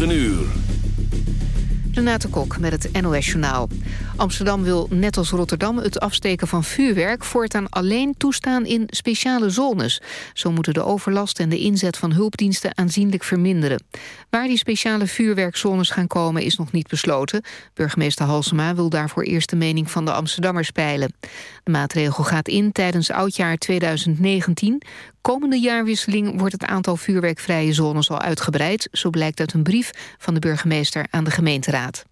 9 uur. Renate Kok met het NOS Journaal. Amsterdam wil net als Rotterdam het afsteken van vuurwerk... voortaan alleen toestaan in speciale zones. Zo moeten de overlast en de inzet van hulpdiensten aanzienlijk verminderen. Waar die speciale vuurwerkzones gaan komen is nog niet besloten. Burgemeester Halsema wil daarvoor eerst de mening van de Amsterdammers peilen. De maatregel gaat in tijdens oudjaar 2019. Komende jaarwisseling wordt het aantal vuurwerkvrije zones al uitgebreid. Zo blijkt uit een brief van de burgemeester aan de gemeenteraad.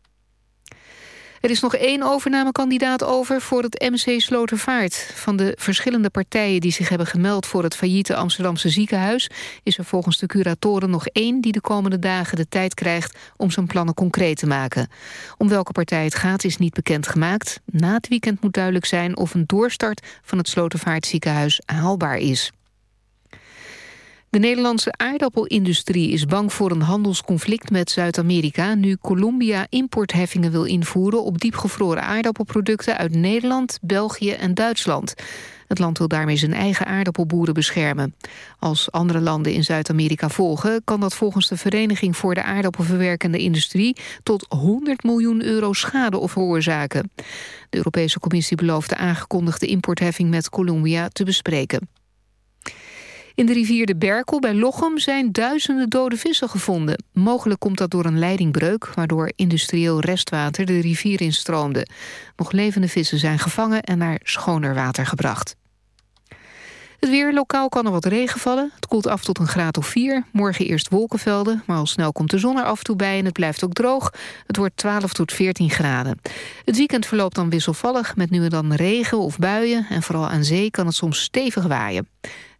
Er is nog één overnamekandidaat over voor het MC Slotervaart. Van de verschillende partijen die zich hebben gemeld voor het failliete Amsterdamse ziekenhuis... is er volgens de curatoren nog één die de komende dagen de tijd krijgt om zijn plannen concreet te maken. Om welke partij het gaat is niet bekendgemaakt. Na het weekend moet duidelijk zijn of een doorstart van het Slotervaartziekenhuis haalbaar is. De Nederlandse aardappelindustrie is bang voor een handelsconflict met Zuid-Amerika... nu Colombia importheffingen wil invoeren op diepgevroren aardappelproducten... uit Nederland, België en Duitsland. Het land wil daarmee zijn eigen aardappelboeren beschermen. Als andere landen in Zuid-Amerika volgen... kan dat volgens de Vereniging voor de Aardappelverwerkende Industrie... tot 100 miljoen euro schade veroorzaken. De Europese Commissie belooft de aangekondigde importheffing met Colombia te bespreken. In de rivier de Berkel bij Lochem zijn duizenden dode vissen gevonden. Mogelijk komt dat door een leidingbreuk... waardoor industrieel restwater de rivier instroomde. Nog levende vissen zijn gevangen en naar schoner water gebracht. Het weer, lokaal kan er wat regen vallen. Het koelt af tot een graad of 4. Morgen eerst wolkenvelden, maar al snel komt de zon er af en toe bij... en het blijft ook droog. Het wordt 12 tot 14 graden. Het weekend verloopt dan wisselvallig met nu en dan regen of buien... en vooral aan zee kan het soms stevig waaien.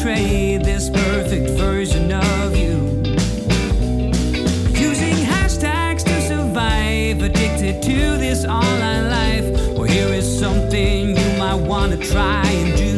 portray this perfect version of you. Using hashtags to survive, addicted to this online life. Well, here is something you might want to try and do.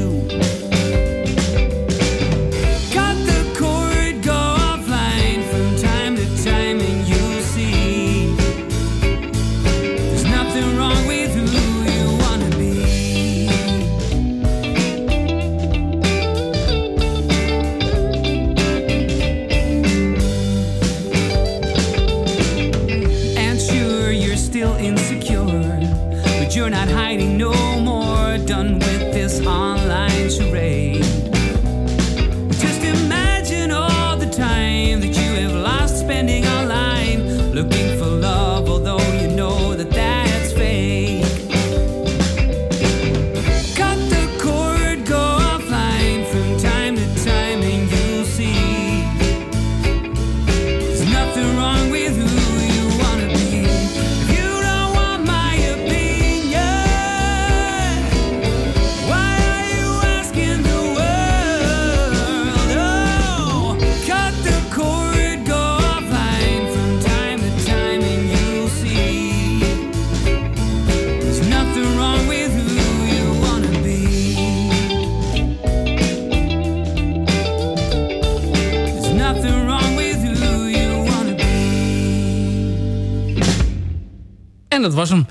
Dat was hem.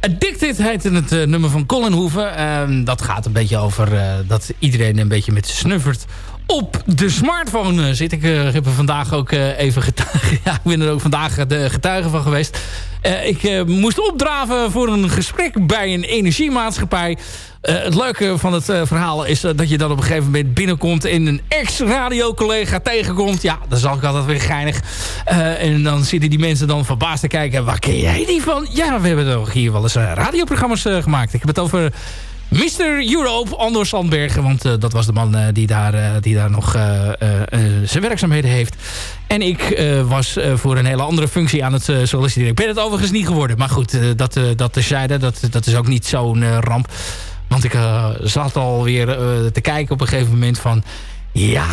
Addicted heette het uh, nummer van Colin Hoeven. Uh, dat gaat een beetje over uh, dat iedereen een beetje met snuffert op de smartphone uh, zit. Ik heb er vandaag ook even getuige. ja, ik ben er ook vandaag de getuige van geweest. Ik moest opdraven voor een gesprek bij een energiemaatschappij. Uh, het leuke van het verhaal is dat je dan op een gegeven moment binnenkomt... en een ex-radiocollega tegenkomt. Ja, dan zag ik altijd weer geinig. en dan zitten die mensen dan verbaasd te kijken... waar ken jij die van? Ja, we hebben toch hier wel eens radioprogramma's gemaakt. Ik heb het over Mr. Europe, Andor Sandbergen. Want dat was de man die, daar, die daar nog zijn werkzaamheden heeft. En ik was voor een hele andere functie aan het solliciteren. Ik ben het overigens niet geworden. Maar goed, dat, dat terzijde. Dat, dat is ook niet zo'n ramp. Want ik zat alweer te kijken op een gegeven moment van... Ja,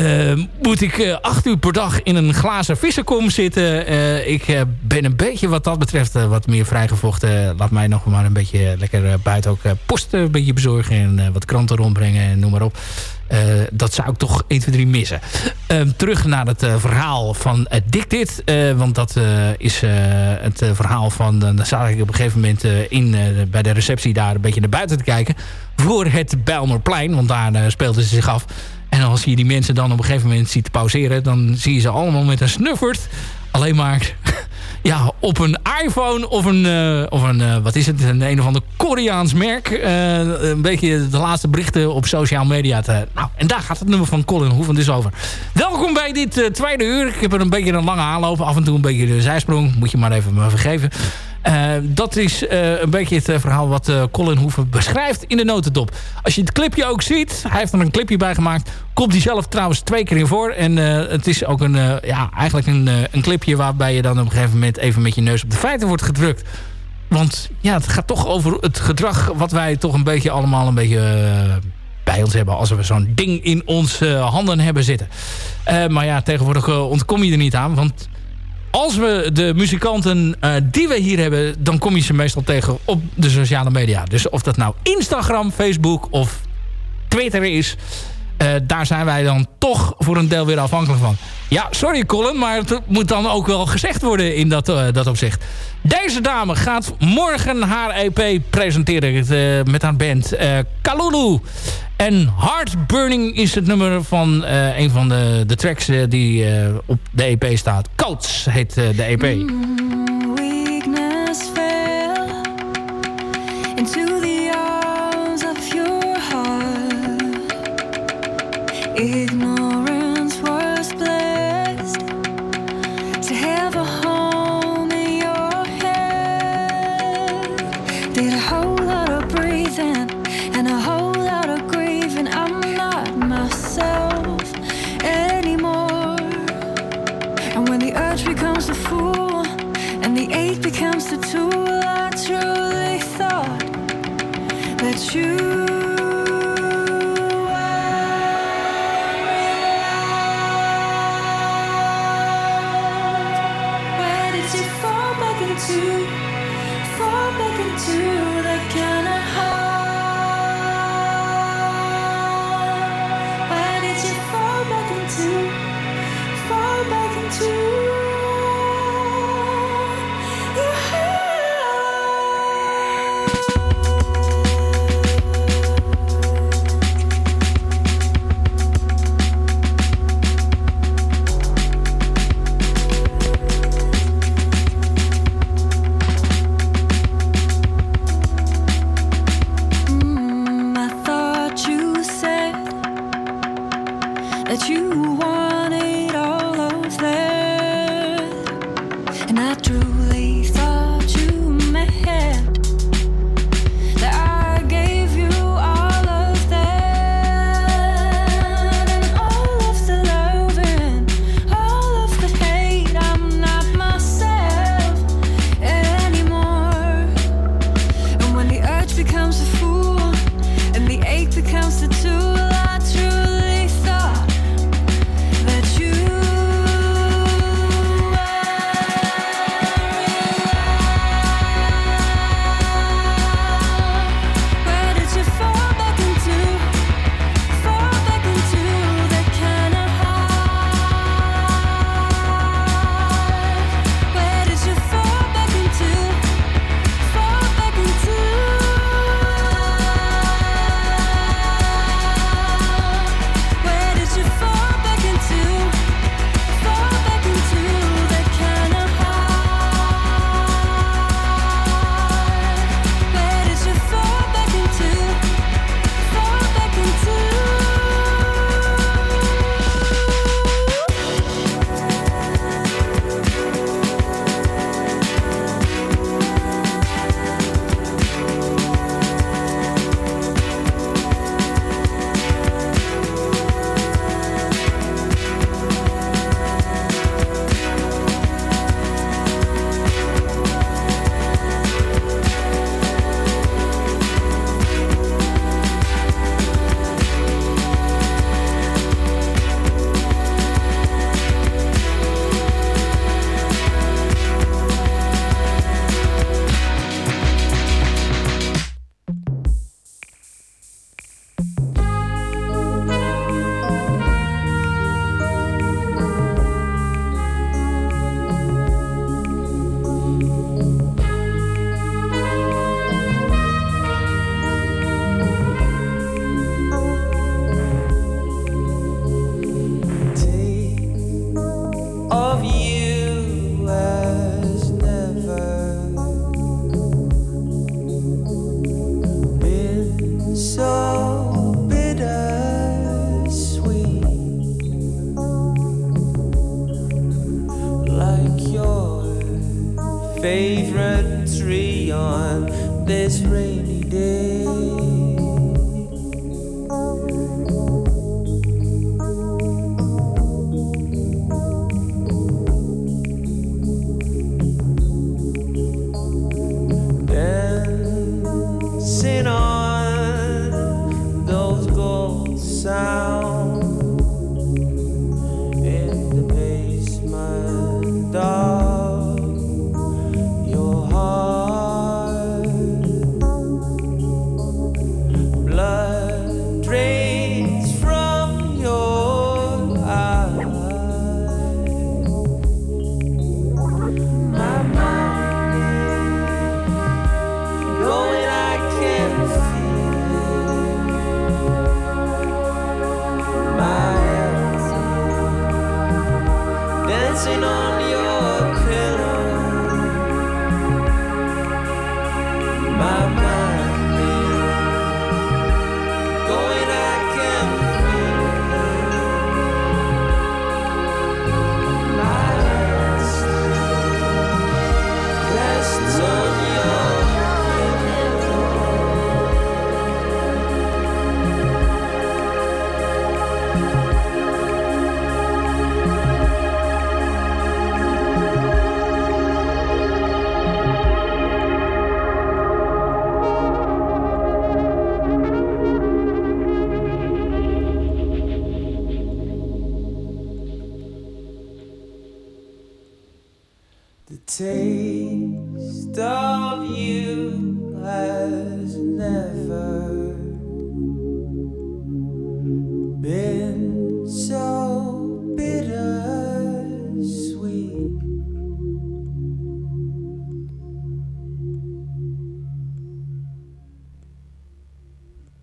uh, moet ik uh, acht uur per dag in een glazen vissenkom zitten. Uh, ik ben een beetje wat dat betreft wat meer vrijgevochten. laat mij nog maar een beetje lekker buiten ook post een beetje bezorgen. En wat kranten rondbrengen en noem maar op. dat zou ik toch 1, 2, 3 missen. Ehm, terug naar het verhaal van Addicted. want dat is het verhaal van... dan zat ik op een gegeven moment in, bij de receptie daar een beetje naar buiten te kijken. Voor het Bijlmerplein. Want daar speelde ze zich af. En als je die mensen dan op een gegeven moment ziet pauzeren... dan zie je ze allemaal met een snuffert. Alleen maar ja, op een iPhone of een, uh, of een uh, wat is het, een een of ander Koreaans merk. Uh, een beetje de laatste berichten op social media. Te, nou, en daar gaat het nummer van Colin Hoeven dus over. Welkom bij dit tweede uur. Ik heb er een beetje een lange aanloop. Af en toe een beetje de zijsprong. Moet je maar even me vergeven. Uh, dat is uh, een beetje het uh, verhaal wat Colin Hoeven beschrijft in de notendop. Als je het clipje ook ziet, hij heeft er een clipje bij gemaakt. Komt hij zelf trouwens twee keer in voor. En het is ook een, ja, eigenlijk een, een clipje waarbij je dan op een gegeven moment even met je neus op de feiten wordt gedrukt. Want ja, het gaat toch over het gedrag wat wij toch een beetje allemaal een beetje bij ons hebben als we zo'n ding in onze handen hebben zitten. maar ja, tegenwoordig ontkom je er niet aan, want als we de muzikanten uh, die we hier hebben... dan kom je ze meestal tegen op de sociale media. Dus of dat nou Instagram, Facebook of Twitter is... Uh, daar zijn wij dan toch voor een deel weer afhankelijk van. Ja, sorry Colin, maar het moet dan ook wel gezegd worden in dat, uh, dat opzicht. Deze dame gaat morgen haar EP presenteren uh, met haar band Kalulu. En Heartburning is het nummer van een van de, de tracks die op de EP staat. Coats heet de EP. Mm,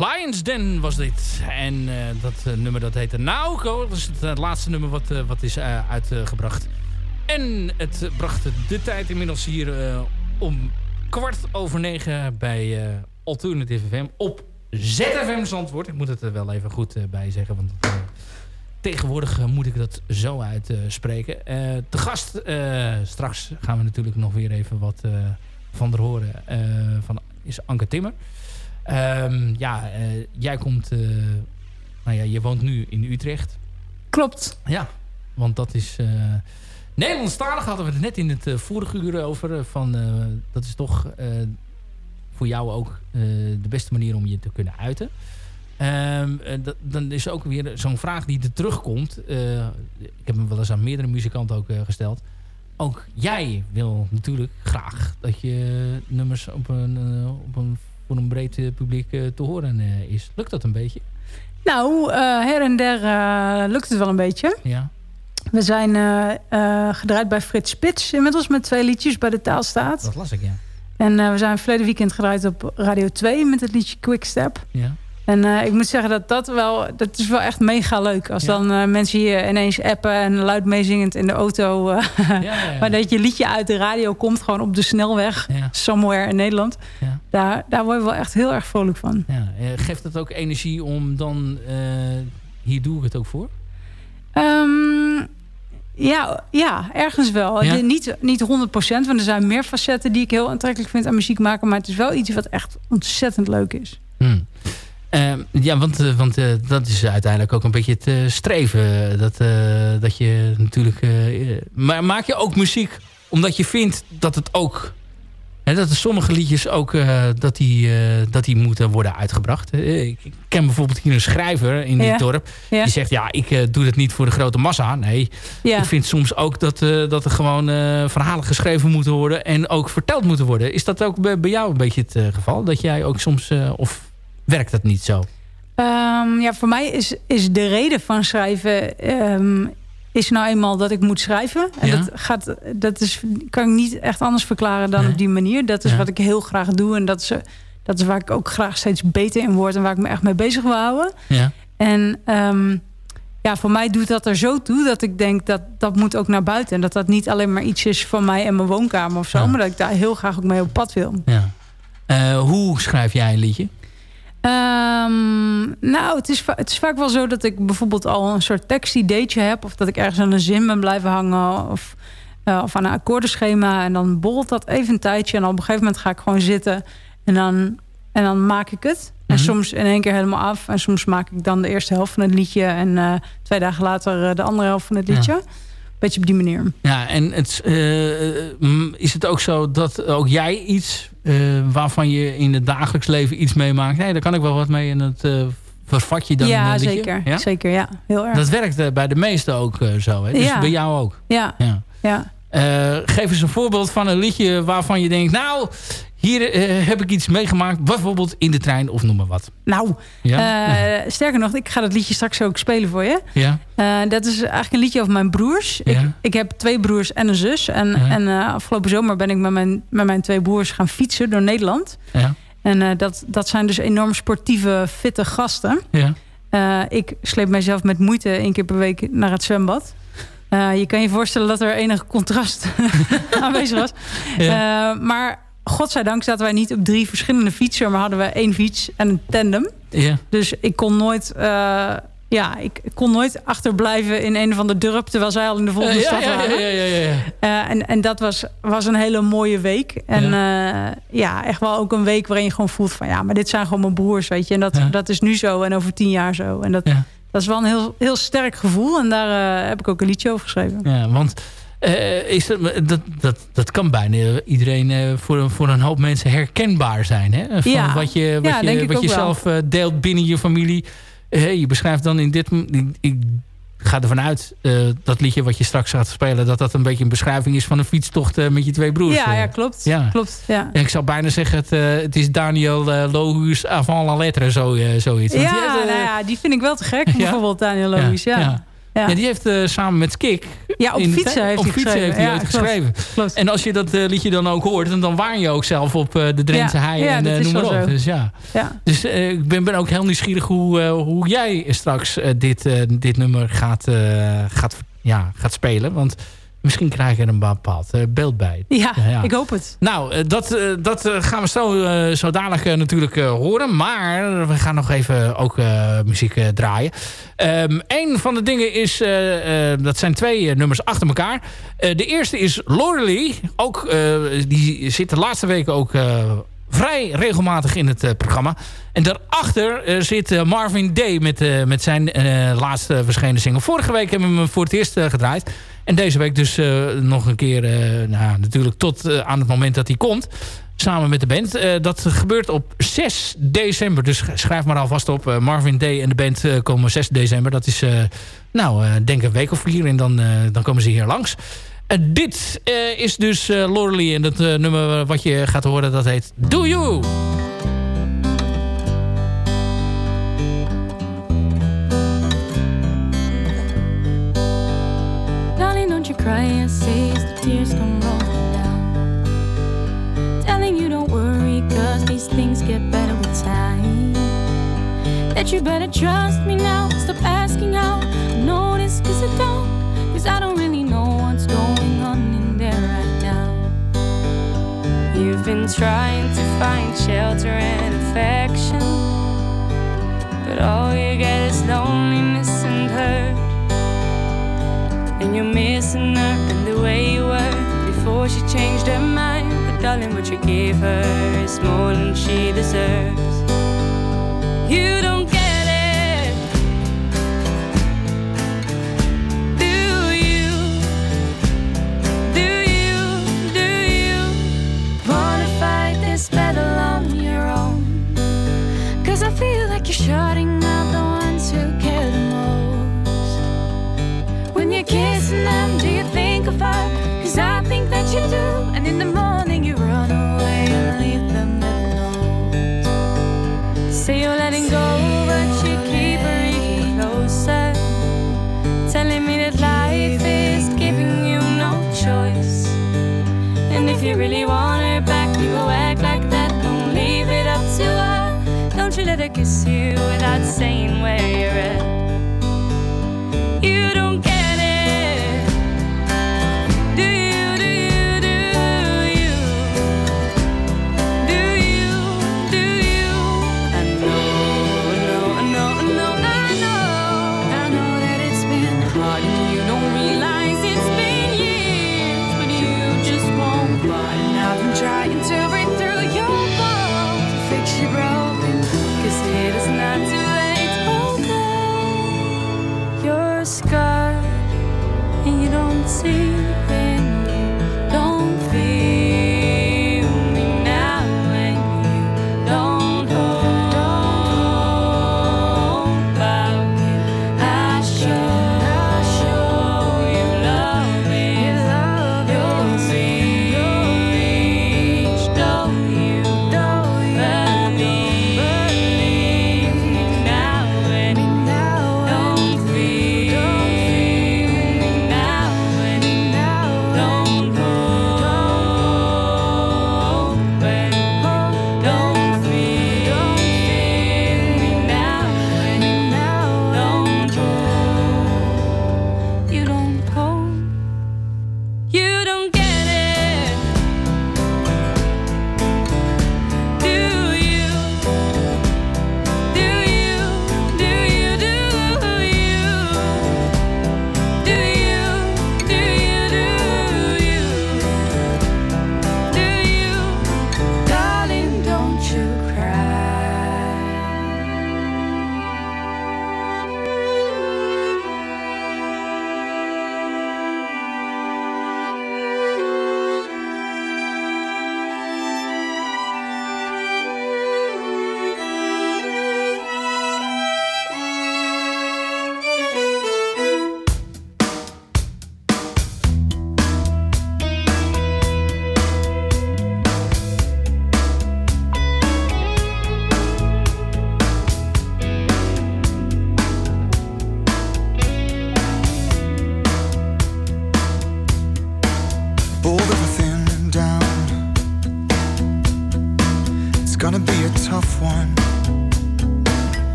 Den was dit. En uh, dat uh, nummer dat heette Nauko. Dat is het uh, laatste nummer wat, wat is uitgebracht. En het bracht de tijd inmiddels hier om kwart over negen bij Alternative FM op ZFM Zandvoort. Ik moet het er wel even goed bij zeggen, want tegenwoordig moet ik dat zo uitspreken. te gast, straks gaan we natuurlijk nog weer even wat van er horen, van, is Anke Timmer. Um, ja, uh, jij komt... Uh, nou ja, je woont nu in Utrecht. Klopt. Ja, want dat is... Uh, Nederlandstalig hadden we het net in het vorige uur over. Van, dat is toch voor jou ook de beste manier om je te kunnen uiten. Um, dan is ook weer zo'n vraag die er terugkomt. ik heb hem wel eens aan meerdere muzikanten ook gesteld. Ook jij wil natuurlijk graag dat je nummers op een, op een voor een breed eh, publiek eh, te horen eh, is. Lukt dat een beetje? Nou, her en der lukt het wel een beetje. Ja. We zijn gedraaid bij Frits Spits inmiddels met twee liedjes bij de Taalstaat. Dat las ik, ja. En we zijn verleden weekend gedraaid op Radio 2 met het liedje Quickstep. Ja. En uh, ik moet zeggen dat dat wel, dat is wel echt mega leuk. Als dan uh, mensen hier ineens appen en luid meezingend in de auto. Uh, ja, ja, maar dat je liedje uit de radio komt, gewoon op de snelweg, somewhere in Nederland. Daar, daar word je wel echt heel erg vrolijk van. geeft het ook energie om dan, hier doe ik het ook voor? Um, ja, ja, ergens wel. Niet, niet 100%, want er zijn meer facetten die ik heel aantrekkelijk vind aan muziek maken. Maar het is wel iets wat echt ontzettend leuk is. Hmm. Ehm, ja, want, uh, want uh, dat is uiteindelijk ook een beetje het uh, streven. Dat, dat je natuurlijk... maar maak je ook muziek omdat je vindt dat het ook... Hè, dat er sommige liedjes ook dat, die, dat die moeten worden uitgebracht. ik ken bijvoorbeeld hier een schrijver in dit dorp. Die zegt, ja, ik doe het niet voor de grote massa. Nee, ik vind soms ook dat, dat er gewoon verhalen geschreven moeten worden. En ook verteld moeten worden. Is dat ook bij, bij jou een beetje het geval? Dat jij ook soms... of werkt dat niet zo? Um, ja, voor mij is, is de reden van schrijven... Um, is nou eenmaal dat ik moet schrijven. En ja. dat, gaat, dat is, kan ik niet echt anders verklaren dan nee. op die manier. Dat is ja. wat ik heel graag doe. En dat is, dat is waar ik ook graag steeds beter in word. En waar ik me echt mee bezig wil houden. Ja. En um, ja, voor mij doet dat er zo toe dat ik denk dat dat moet ook naar buiten. En dat dat niet alleen maar iets is van mij en mijn woonkamer of zo. Ja. Maar dat ik daar heel graag ook mee op pad wil. Ja. Uh, hoe schrijf jij een liedje? Um, nou, het is, het is vaak wel zo dat ik bijvoorbeeld al een soort tekstideetje heb. Of dat ik ergens aan een zin ben blijven hangen. Of, uh, of aan een akkoordenschema. En dan borrelt dat even een tijdje. En op een gegeven moment ga ik gewoon zitten. En dan, en dan maak ik het. En Mhm. soms in één keer helemaal af. En soms maak ik dan de eerste helft van het liedje. En eh, twee dagen later eh, de andere helft van het Ja. Beetje op die manier. Ja, en het, eh, mm, is het ook zo dat ook jij iets eh, waarvan je in het dagelijks leven iets meemaakt? Nee, daar kan ik wel wat mee en het uh, vervat je dan ja, een zeker. Ja? Zeker, ja. Heel erg. Dat werkt bij de meesten ook zo, hè? Dus Ja. bij jou ook. Ja, Ja. ja. Geef eens een voorbeeld van een liedje waarvan je denkt... nou, hier uh, heb ik iets meegemaakt. Bijvoorbeeld in de trein of noem maar wat. Nou, Ja? uh, sterker nog, ik ga dat liedje straks ook spelen voor je. Ja. Uh, dat is eigenlijk een liedje over mijn broers. Ja. Ik, ik heb twee broers en een zus. En, Ja. en afgelopen zomer ben ik met mijn, met mijn twee broers gaan fietsen door Nederland. Ja. En dat, dat zijn dus enorm sportieve, fitte gasten. Ja. Ik sleep mijzelf met moeite één keer per week naar het zwembad. Je kan je voorstellen dat er enig contrast aanwezig was. Ja. Maar godzijdank zaten wij niet op drie verschillende fietsen... maar hadden we één fiets en een tandem. Ja. Dus ik kon nooit... Uh, ja, ik kon nooit achterblijven in een van de dorp... terwijl zij al in de volgende ja, stad ja, waren. Ja, ja, ja, ja. Uh, en, en dat was, was een hele mooie week. En ja. Ja, echt wel ook een week waarin je gewoon voelt van... ja, maar dit zijn gewoon mijn broers, weet je. En dat, dat is nu zo en over tien jaar zo. En dat, dat is wel een heel, heel sterk gevoel. En daar heb ik ook een liedje over geschreven. Ja, want is dat, dat, dat, dat kan bijna iedereen uh, voor, voor een hoop mensen herkenbaar zijn. Hè? Van ja. wat je, wat ja, je, wat je zelf uh, deelt binnen je familie. je beschrijft dan in dit... Ik, ik ga ervan uit, dat liedje wat je straks gaat spelen... dat dat een beetje een beschrijving is van een fietstocht met je twee broers. Ja, ja klopt. Ja. klopt ja. En ik zou bijna zeggen, het, het is Daniel Lohuus avant la lettre, zo, zoiets. Ja, heeft, nou ja, die vind ik wel te gek, ja? bijvoorbeeld Daniel Lohuus. ja. ja. Ja. ja. die heeft uh, samen met Skik... Ja, op fietsen heeft op hij fietsen geschreven. Heeft hij ja, ooit geschreven. Klopt. En als je dat uh, liedje dan ook hoort... dan, dan waan je ook zelf op uh, de Drentse ja, hei en noem maar op. Zo. Dus, ja. Ja. dus ik ben, ben ook heel nieuwsgierig hoe, hoe jij straks dit, dit nummer gaat, gaat, ja, gaat spelen. Want... Misschien krijg je er een bepaald uh, beeld bij. Ja, ja, ik hoop het. Nou, uh, dat, uh, dat gaan we zo, zo dadelijk natuurlijk horen. Maar we gaan nog even ook muziek draaien. Um, een van de dingen is... dat zijn twee nummers achter elkaar. de eerste is Lorelei. Ook, die zit de laatste weken ook vrij regelmatig in het uh, programma. En daarachter uh, zit uh, Marvin Day met, met zijn laatste verschenen single. Vorige week hebben we hem voor het eerst gedraaid. En deze week dus nog een keer, nou, natuurlijk tot aan het moment dat hij komt. Samen met de band. dat gebeurt op 6 december. Dus schrijf maar alvast op. Marvin Day en de band komen 6 december. Dat is, nou, denk een week of vier. En dan, dan komen ze hier langs. Dit is dus Lorelei en dat nummer wat je gaat horen, dat heet Do You. Cry and the tears come rolling down. Telling you don't worry, cause these things get better with time. That you better trust me now, stop asking how. I this cause I don't, cause I don't really know what's going on in there right now. You've been trying to find shelter and affection, but all you get is loneliness and hurt. And you're missing her and the way you were before she changed her mind. But darling, what you gave her is more than she deserves. You don't get So you're letting go, but you keep reaching closer. Telling me that life is giving you no choice. And if you really want her back, you go act like that. Don't leave it up to her. Don't you let her kiss you without saying where you're.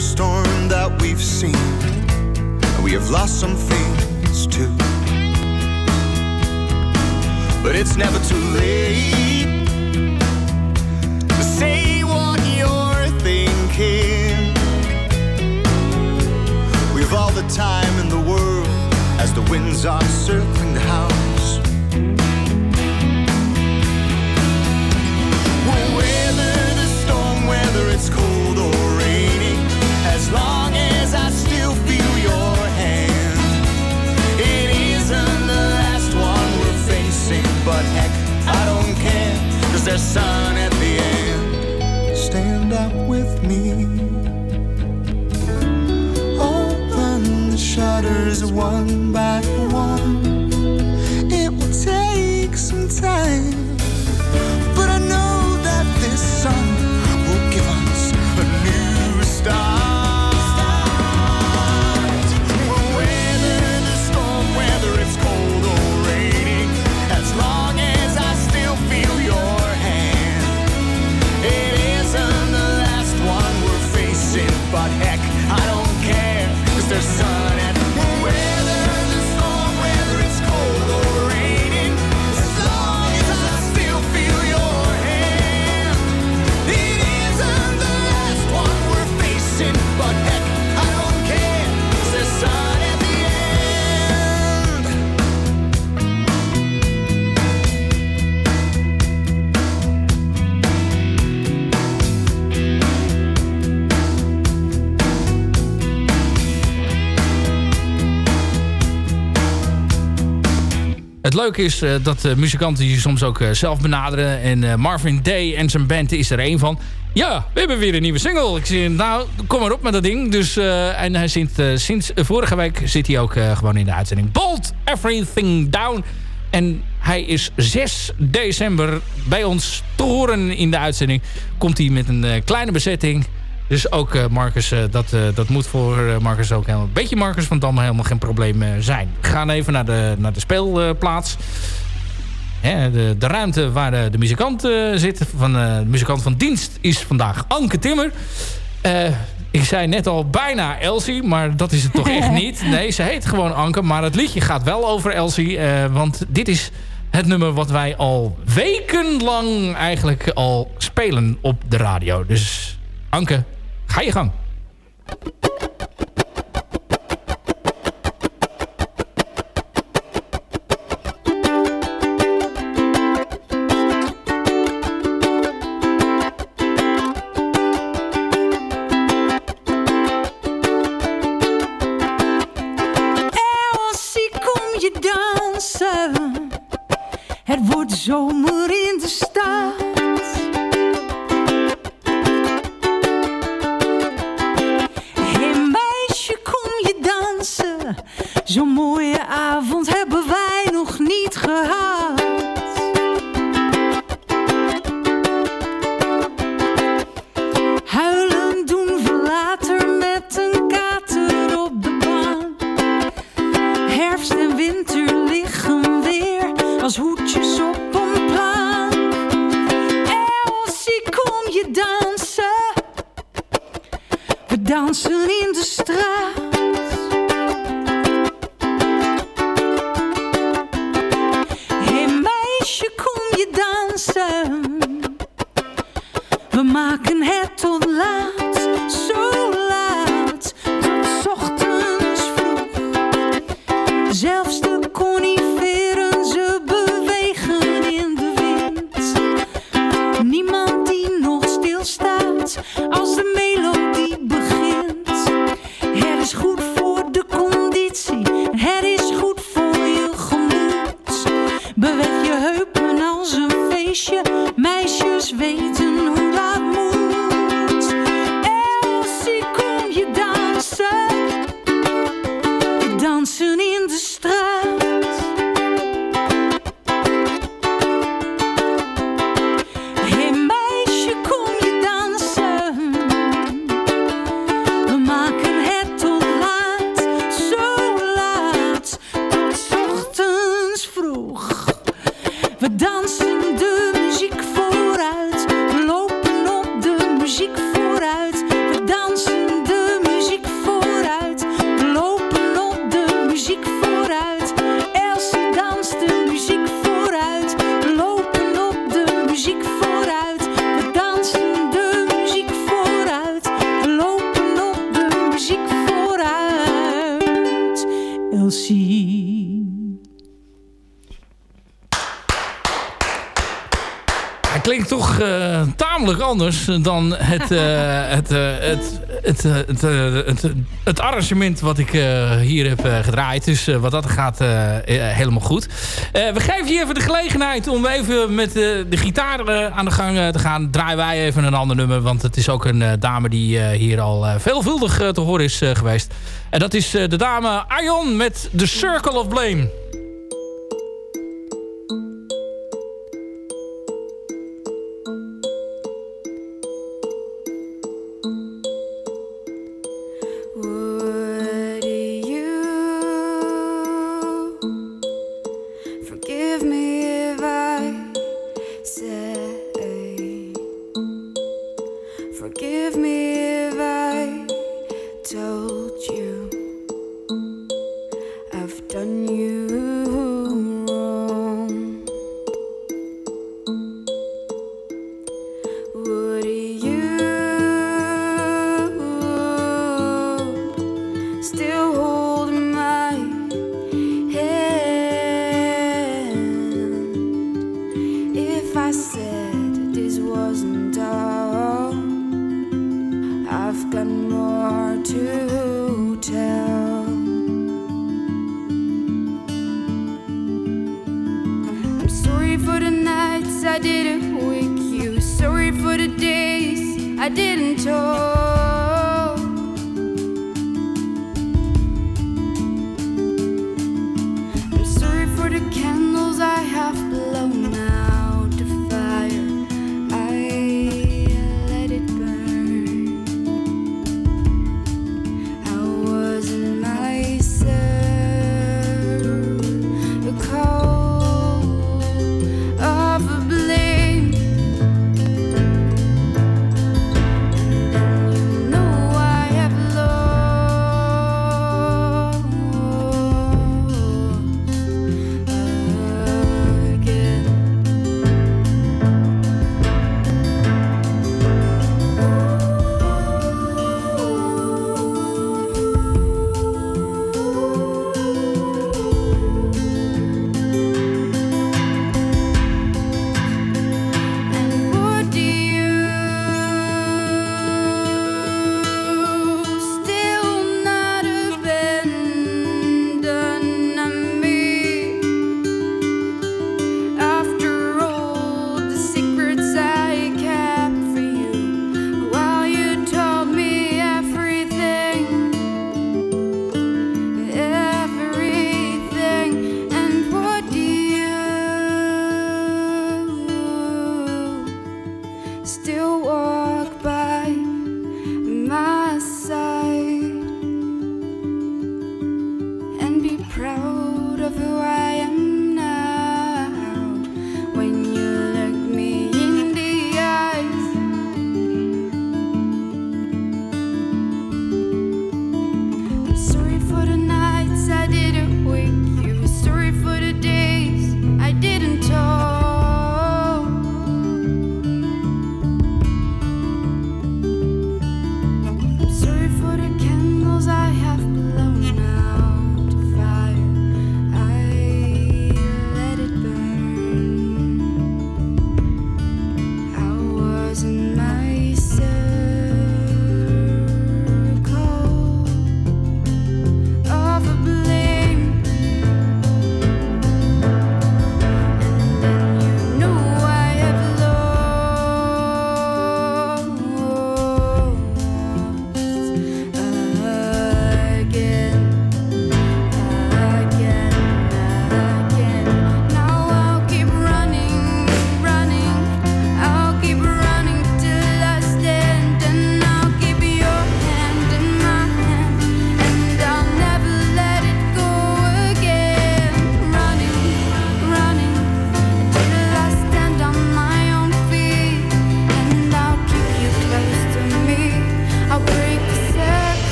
First storm that we've seen. And we have lost some things too. But it's never too late to say what you're thinking. We've all the time in the world as the winds are circling the house. We'll weather the storm, whether it's cold there's sun at the end. Stand up with me. Open the shutters one by one. It will take some time, Het leuke is eh, dat uh, muzikanten je soms ook eh, zelf benaderen. En eh, Marvin Day en zijn band is er één van. Ja, we hebben weer een nieuwe single. Ik zeg, nou, kom maar op met dat ding. Dus, eh, en hij zit, eh, sinds vorige week zit hij ook eh, gewoon in de uitzending. Bolt Everything Down. En hij is 6 december bij ons te in de uitzending. Komt hij met een eh, kleine bezetting. Dus ook eh, Marcus, eh, dat, eh, dat moet voor Marcus ook helemaal... Een beetje Marcus van Dam helemaal geen probleem zijn. We gaan even naar de, naar de speelplaats. De, de ruimte waar de, de muzikant zit. Van, de muzikant van dienst is vandaag Anke Timmer. Ik zei net al bijna Elsie, maar dat is het toch echt niet. Nee, ze heet gewoon Anke, maar het liedje gaat wel over Elsie. want dit is het nummer wat wij al wekenlang eigenlijk al spelen op de radio. Dus Anke, ga je gang. Als hoedjes op een plank. Elsie, kom je dansen? We dansen in de straat. anders dan het, eh, eh, het, het, eh, het, het, het, het, arrangement wat ik hier heb gedraaid. Dus wat dat gaat, helemaal goed. we geven je even de gelegenheid om even met de gitaar aan de gang te gaan. Draaien wij even een ander nummer. Want het is ook een dame die hier al veelvuldig te horen is geweest. En dat is de dame Aion met The Circle of Blame.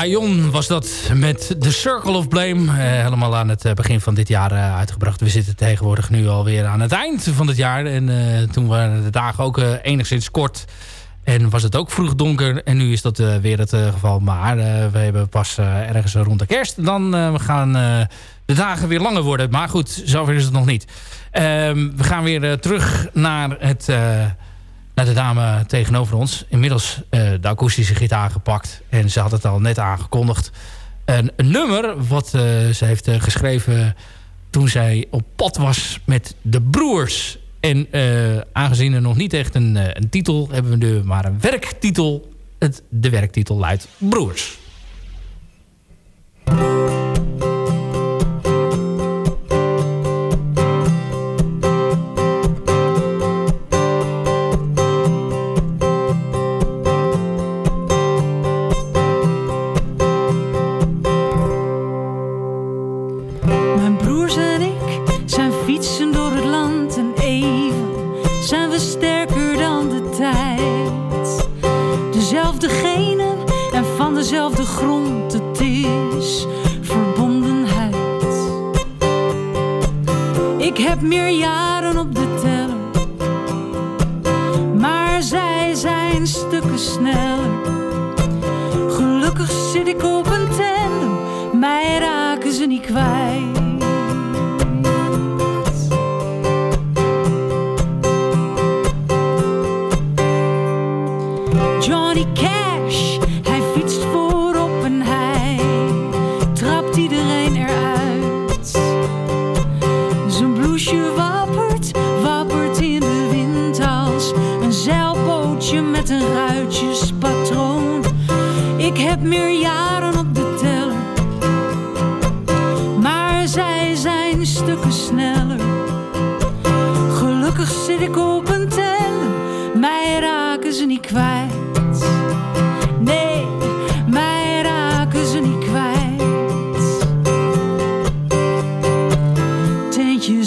Aion was dat met The Circle of Blame. Uh, helemaal aan het begin van dit jaar uh, uitgebracht. We zitten tegenwoordig nu alweer aan het eind van het jaar. En toen waren de dagen ook enigszins kort. En was het ook vroeg donker. En nu is dat weer het geval. Maar we hebben pas ergens rond de kerst. Dan gaan de dagen weer langer worden. Maar goed, zover is het nog niet. Ehm, we gaan weer terug naar het de dame tegenover ons. Inmiddels uh, de akoestische gitaar gepakt. En ze had het al net aangekondigd. Een, nummer wat uh, ze heeft uh, geschreven toen zij op pad was met de broers. En aangezien er nog niet echt een, een titel hebben we nu maar een werktitel. Het, de werktitel luidt Broers.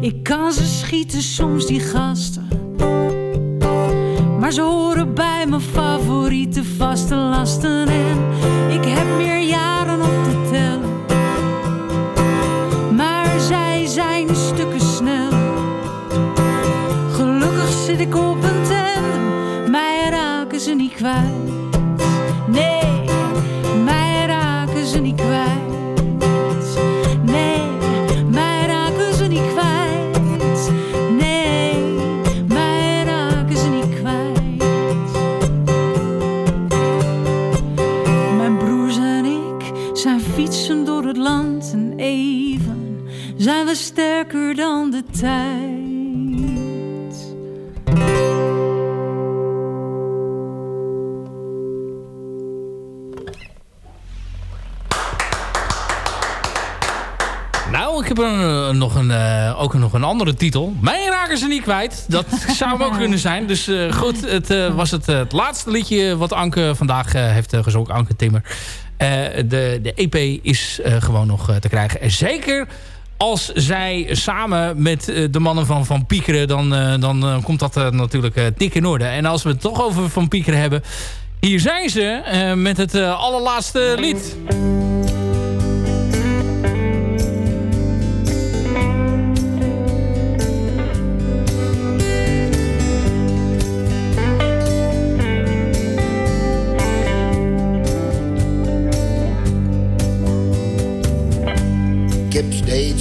Ik kan ze schieten soms, die gasten. Maar ze horen bij mijn favoriete vaste lasten. En ik heb meer jaren op te tellen. Maar zij zijn stukken snel. Gelukkig zit ik op een tandem. Mij raken ze niet kwijt. Tijd. Nou, ik heb een, nog een, eh, ook nog een andere titel. Mij raken ze niet kwijt. Dat zou hem ook kunnen zijn. Dus eh, goed, het eh, was het, het laatste liedje wat Anke vandaag heeft gezongen. Anke Timmer. de, de EP is gewoon nog te krijgen. En zeker als zij samen met de mannen van Van Piekeren... dan, dan komt dat natuurlijk dik in orde. En als we het toch over Van Piekeren hebben... hier zijn ze met het allerlaatste lied.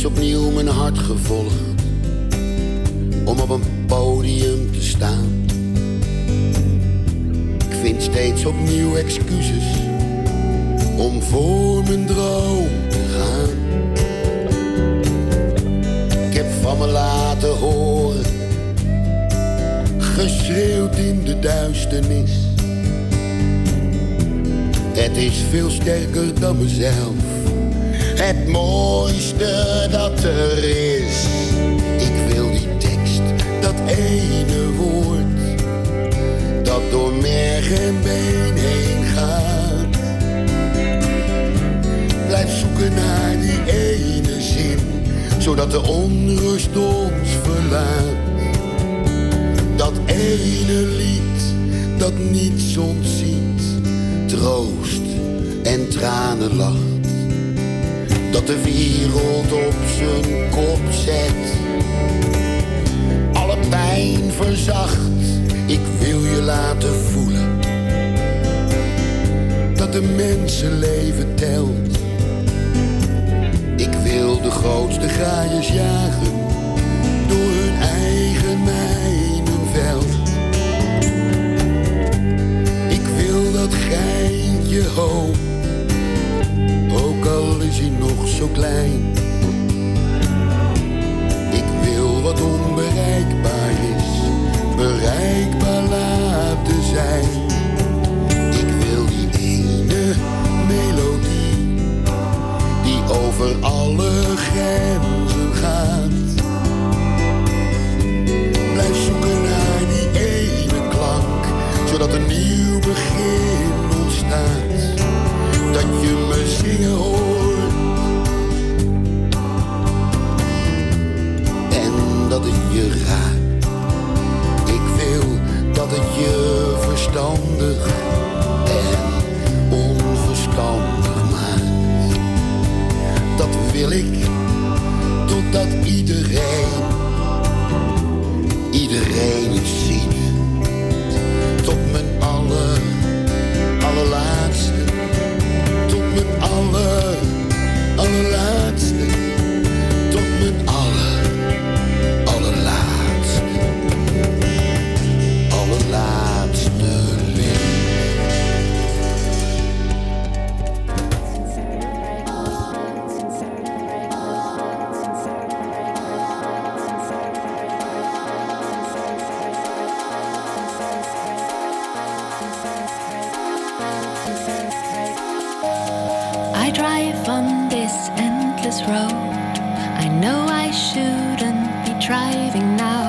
Opnieuw mijn hart gevolgd. om op een podium te staan. Ik vind steeds opnieuw excuses om voor mijn droom te gaan. Ik heb van me laten horen, geschreeuwd in de duisternis. Het is veel sterker dan mezelf, het mooiste dat er is. Ik wil die tekst, dat ene woord, dat door merg en been heen gaat. Blijf zoeken naar die ene zin, zodat de onrust ons verlaat. Dat ene lied dat niets ontziet, troost en tranen lacht. Dat de wereld op zijn kop zet, alle pijn verzacht. Ik wil je laten voelen dat de mensenleven telt. Ik wil de grootste graaiers jagen door hun eigen mijnenveld. Ik wil dat geintje hoop, zo klein. Ik wil wat onbereikbaar is, bereikbaar laten zijn. Ik wil die ene melodie die over alle grenzen gaat. Blijf zoeken naar die ene klank, zodat een nieuw begin ontstaat. Dat je me zingen hoort Ik wil dat het je verstandig en onverstandig maakt. Dat wil ik totdat iedereen, iedereen this endless road. I know I shouldn't be driving now.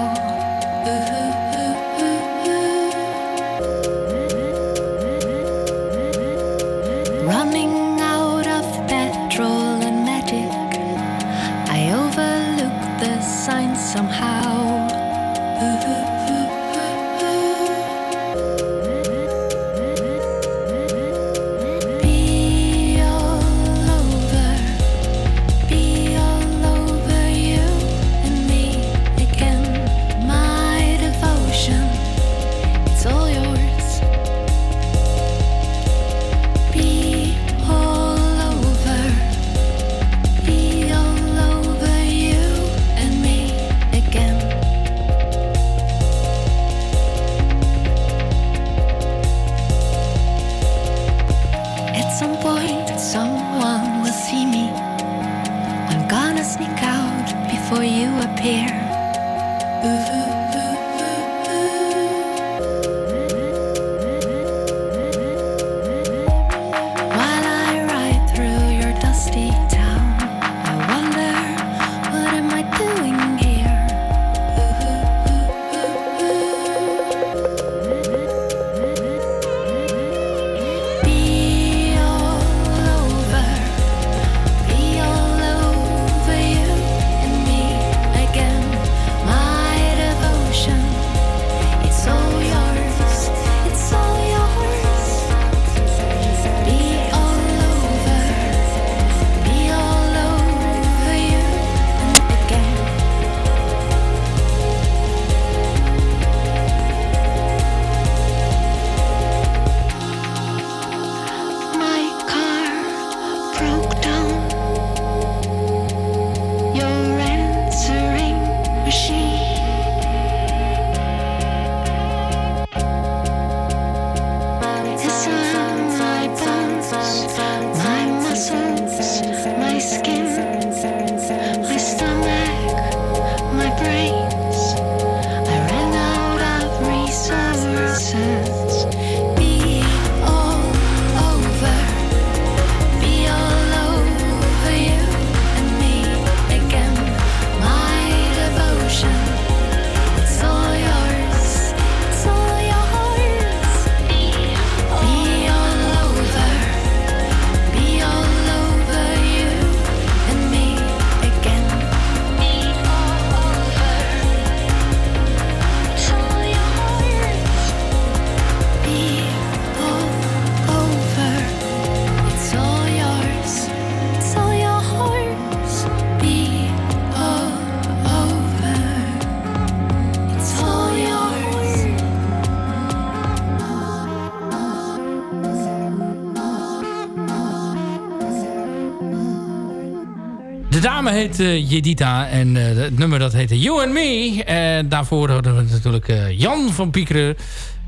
Heet uh, Jedita en uh, het nummer dat heette You and Me. En daarvoor hadden we natuurlijk uh, Jan van Piekeren.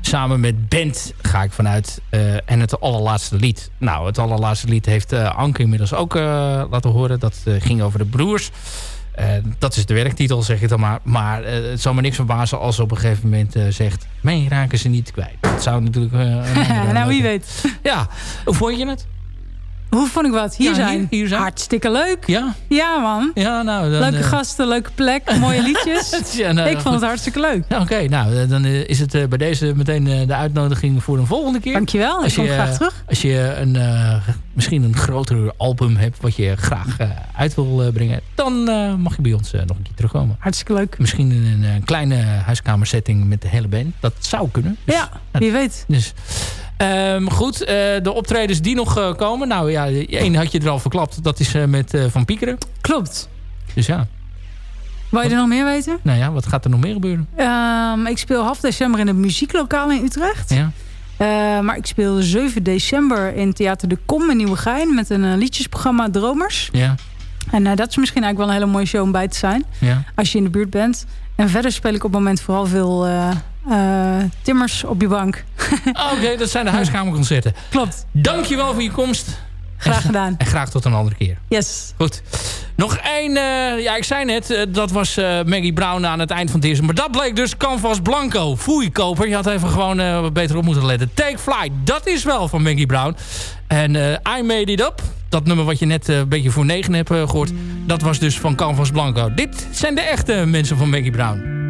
Samen met Bent ga ik vanuit. en het allerlaatste lied. Nou, het allerlaatste lied heeft Anke inmiddels ook laten horen. Dat ging over de broers. dat is de werktitel, zeg ik dan maar. Maar het zal me niks verbazen als op een gegeven moment zegt... mij raken ze niet kwijt. Dat zou natuurlijk... nou, wie weet. Ja, hoe vond je het? Hoe vond ik wat? Hier, Ja, zijn. hier- hier zijn. Hartstikke leuk. Ja? Ja, man. Ja, nou... Dan, leuke eh, gasten, leuke plek, mooie liedjes. ja, nou, ik vond het hartstikke leuk. Ja, Oké, nou, eh, dan eh, is het bij deze meteen de uitnodiging voor een volgende keer. Dankjewel, ik Als kom je, graag terug. Als je een, misschien een groter album hebt wat je graag uit wil brengen... dan mag je bij ons nog een keer terugkomen. Hartstikke leuk. Misschien in een, eh, kleine huiskamersetting met de hele band. Dat zou kunnen. Dus, Ja, wie weet. Dus, ehm, goed, eh, de optredens die nog eh, komen. Nou ja, één had je er al verklapt. Dat is eh, met Van Piekeren. Klopt. Dus ja, Wil je er nog meer weten? nou ja, wat gaat er nog meer gebeuren? Ehm, ik speel half december in het muzieklokaal in Utrecht. Ja, Eh, maar ik speel 7 december in Theater de Kom in Nieuwegein... met een liedjesprogramma Dromers. ja, En eh, dat is misschien eigenlijk wel een hele mooie show om bij te zijn. ja. Als je in de buurt bent. En verder speel ik op het moment vooral veel eh, eh, timmers op je bank. Oké, dat zijn de huiskamerconcerten. Klopt. Dankjewel voor je komst. Graag gedaan. En graag tot een andere keer. Yes. Goed. Nog één, eh, ja ik zei net, dat was Maggie Brown aan het eind van het eerste. Maar dat bleek dus Canvas Blanco. Foei koper, je had even gewoon beter op moeten letten. Take Flight, dat is wel van Maggie Brown. En eh, I Made It Up, dat nummer wat je net eh, een beetje voor negen hebt eh, gehoord. Dat was dus van Canvas Blanco. Dit zijn de echte mensen van Maggie Brown.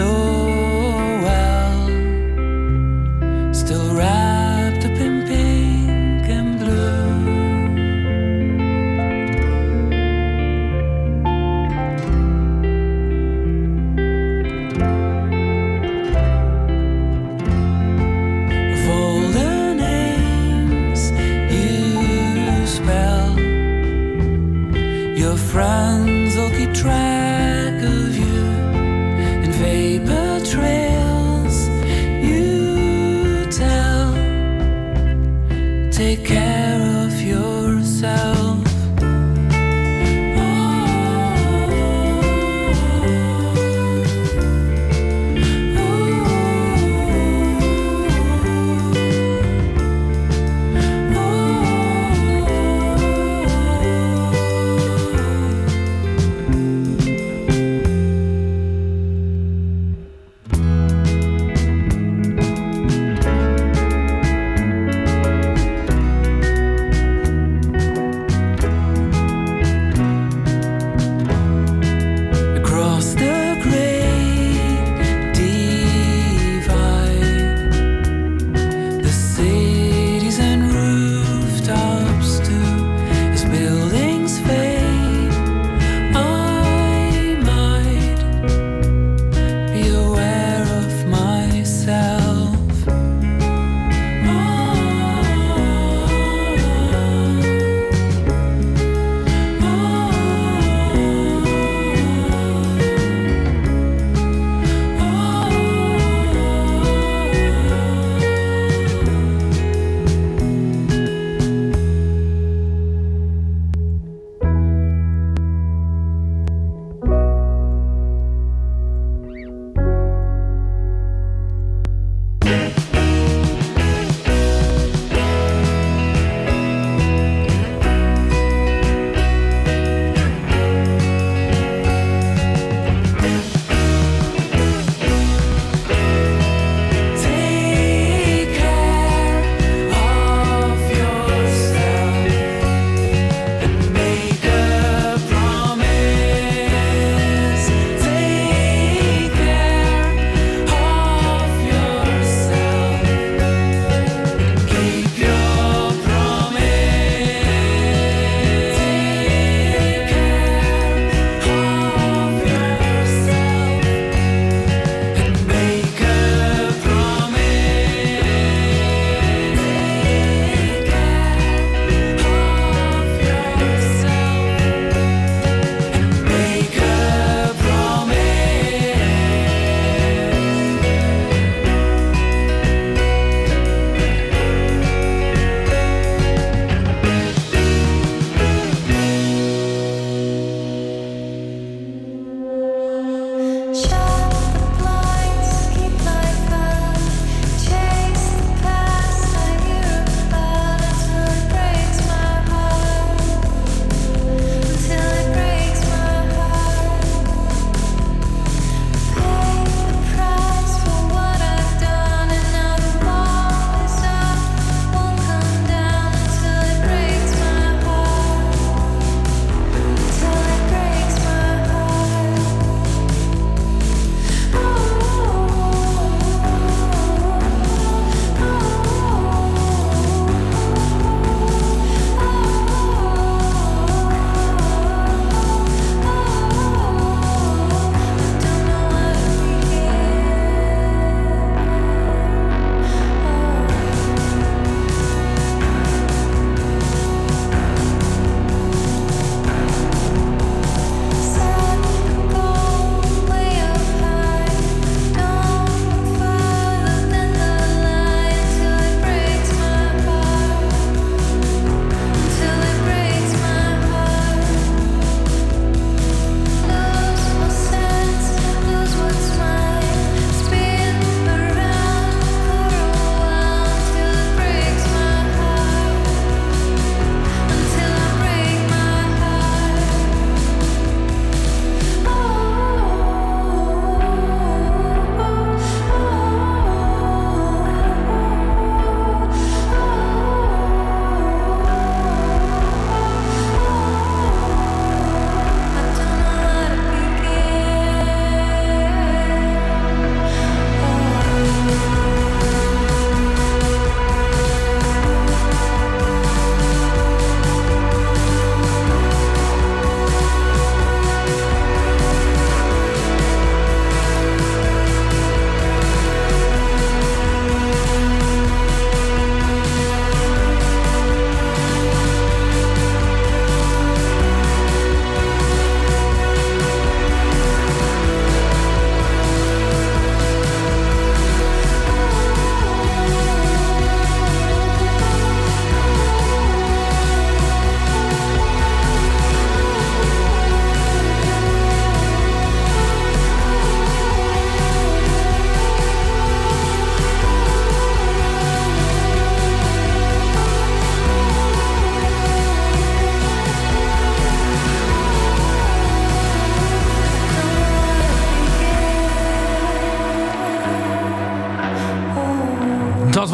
So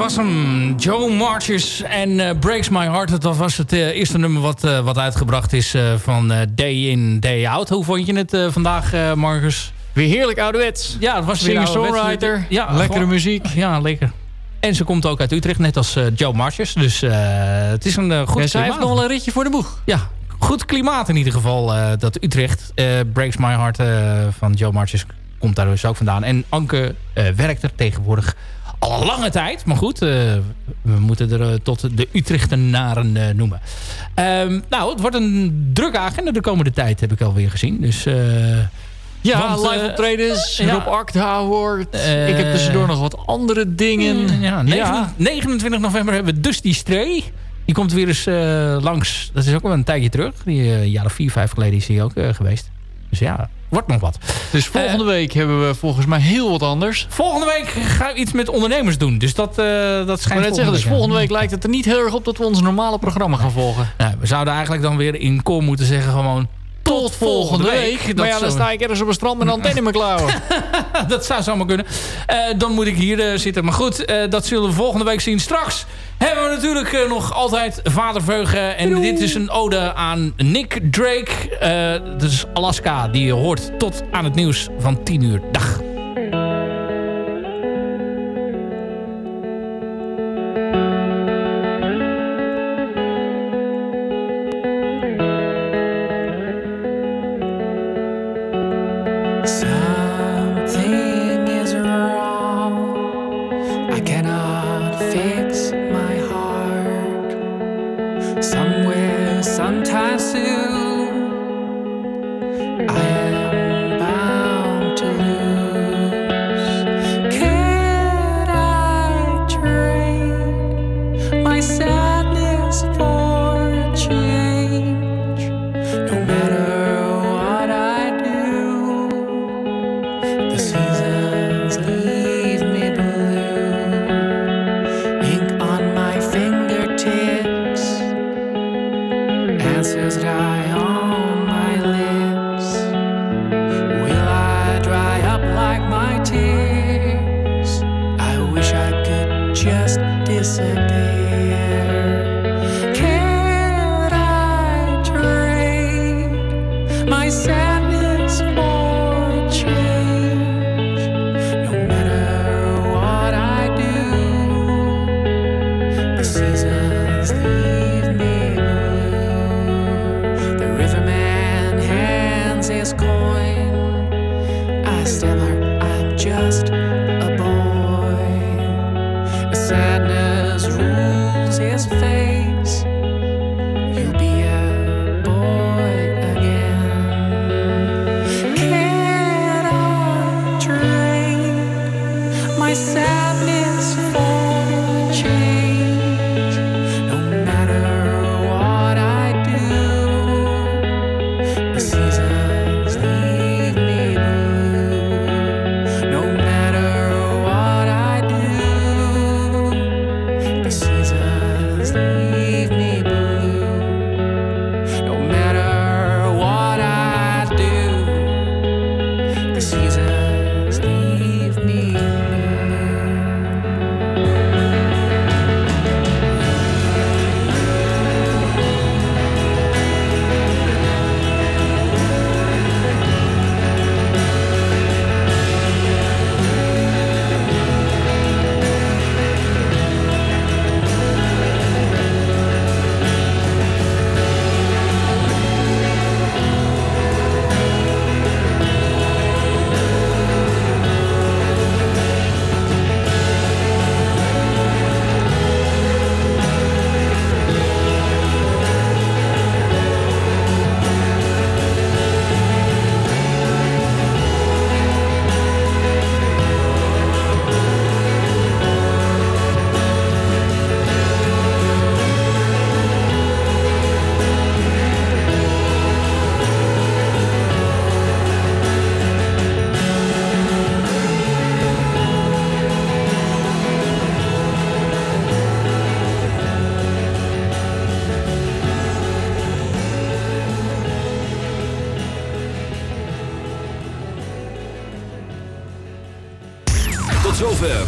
was hem. Joe Marches en eh, Breaks My Heart. Dat was het eh, eerste nummer wat, eh, wat uitgebracht is van Day In, Day Out. Hoe vond je het vandaag, Marcus? Weer heerlijk ouderwets. Ja, het was weer ouderwets. Ja, lekkere gewoon- muziek. Ja, lekker. En ze komt ook uit Utrecht, net als Joe Marches. Dus het is een goed Ja, zij heeft nog wel een ritje voor de boeg. Ja, goed klimaat in ieder geval. dat Utrecht. Breaks My Heart van Joe Marches komt daar dus ook vandaan. En Anke werkt er tegenwoordig al lange tijd. Maar goed, eh, we moeten er eh, tot de Utrechtenaren eh, noemen. Ehm, nou, het wordt een drukke agenda de komende tijd, heb ik alweer gezien. Dus... Ja, Want, live optredens. ja. Rob Akda hoort. Ik heb tussendoor nog wat andere dingen. Ja, 29, 29 november hebben we Dusty Stray. Die komt weer eens langs. Dat is ook wel een tijdje terug. Die, een jaar of vier, vijf geleden is hij ook geweest. Dus ja, wordt nog wat. Dus volgende week hebben we volgens mij heel wat anders. Volgende week gaan we iets met ondernemers doen. Dus dat, eh dat schijnt net zeggen, dus volgende week lijkt het er niet heel erg op dat we ons normale programma gaan volgen. Nou, we zouden eigenlijk dan weer in koor moeten zeggen gewoon... Tot volgende week. Dat Maar ja, dan sta ik ergens op een strand met een antenne in mijn klauwen. dat zou zomaar kunnen. Eh, dan moet ik hier eh, zitten. Maar goed, eh, dat zullen we volgende week zien. Straks hebben we natuurlijk nog altijd Vader Veugen. En dit is een ode aan Nick Drake. Dat is Alaska. Die hoort tot aan het nieuws van 10 uur. Dag.